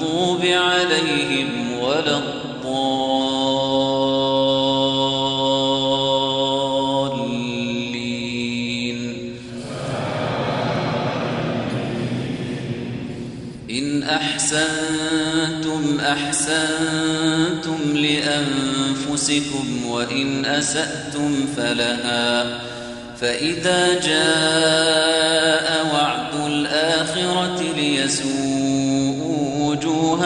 المغضوب عليهم ولا الضالين. إن أحسنتم أحسنتم لأنفسكم وإن أسأتم فلها. فإذا جاء وعد الآخرة ليسوءوا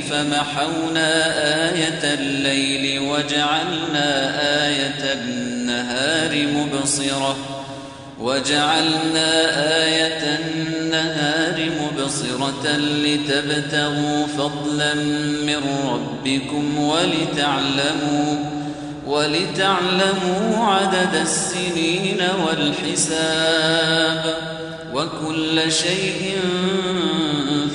فمحونا آية الليل وجعلنا آية النهار مبصرة. وجعلنا آية النهار مبصرة لتبتغوا فضلا من ربكم ولتعلموا ولتعلموا عدد السنين والحساب. وكل شيء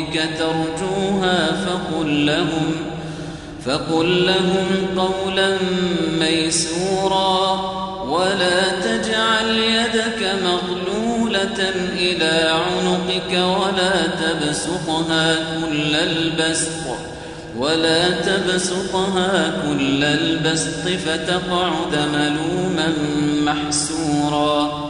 ربك ترجوها فقل لهم فقل لهم قولا ميسورا ولا تجعل يدك مغلولة إلى عنقك ولا تبسطها كل البسط ولا تبسطها كل البسط فتقعد ملوما محسورا.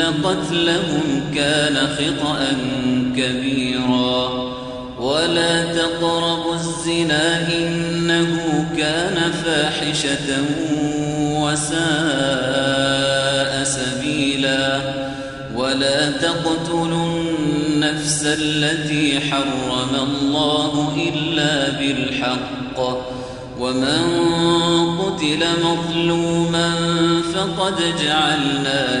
قتلهم كان خطأ كبيرا. ولا تقربوا الزنا إنه كان فاحشة وساء سبيلا. ولا تقتلوا النفس التي حرم الله إلا بالحق. ومن قتل مظلوما فقد جعلنا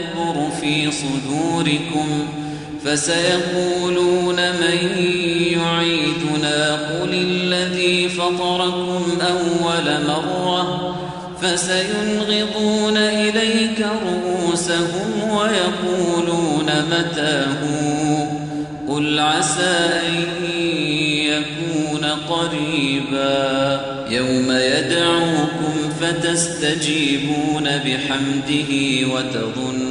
في صدوركم فسيقولون من يعيدنا قل الذي فطركم أول مرة فسينغضون إليك رؤوسهم ويقولون متاه قل عسى أن يكون قريبا يوم يدعوكم فتستجيبون بحمده وتظنون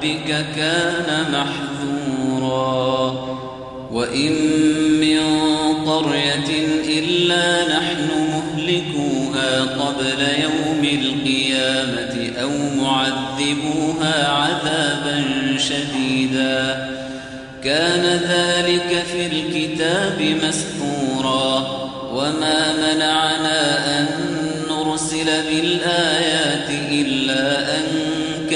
ربك كان محذورا. وإن من قرية إلا نحن مهلكوها قبل يوم القيامة أو معذبوها عذابا شديدا. كان ذلك في الكتاب مسطورا. وما منعنا أن نرسل بالآيات إلا أن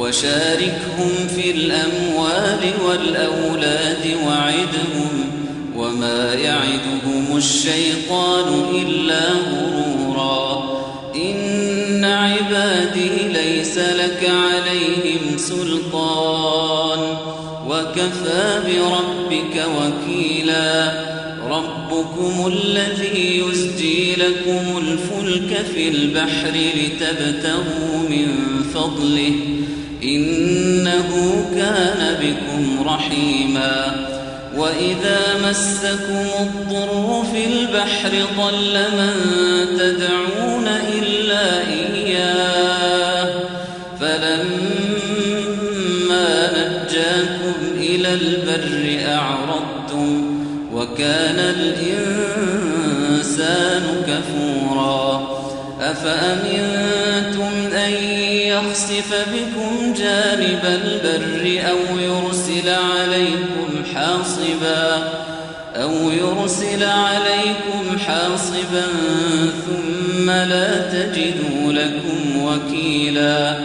وشاركهم في الأموال والأولاد وعدهم وما يعدهم الشيطان إلا غرورا. إن عبادي ليس لك عليهم سلطان. وكفى بربك وكيلا. ربكم الذي يسجي لكم الفلك في البحر لتبتغوا من فضله. إنه كان بكم رحيما وإذا مسكم الضر في البحر ضل من تدعون إلا إياه فلما نجاكم إلى البر أعرضتم وكان الإنسان كفورا أفأمنتم أن يخسف بكم جانب البر أو يرسل عليكم حاصبا أو يرسل عليكم حاصبا ثم لا تجدوا لكم وكيلا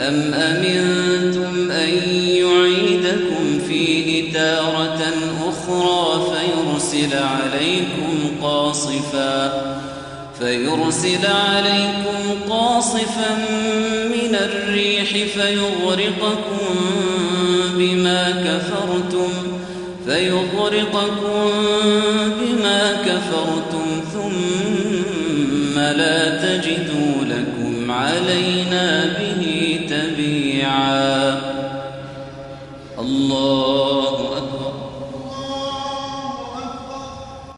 أم أمنتم أن يعيدكم فيه تارة أخرى فيرسل عليكم قاصفا فيرسل عليكم قاصفا الريح فيغرقكم بما كفرتم فيغرقكم بما كفرتم ثم لا تجدوا لكم علينا به تبيعا. الله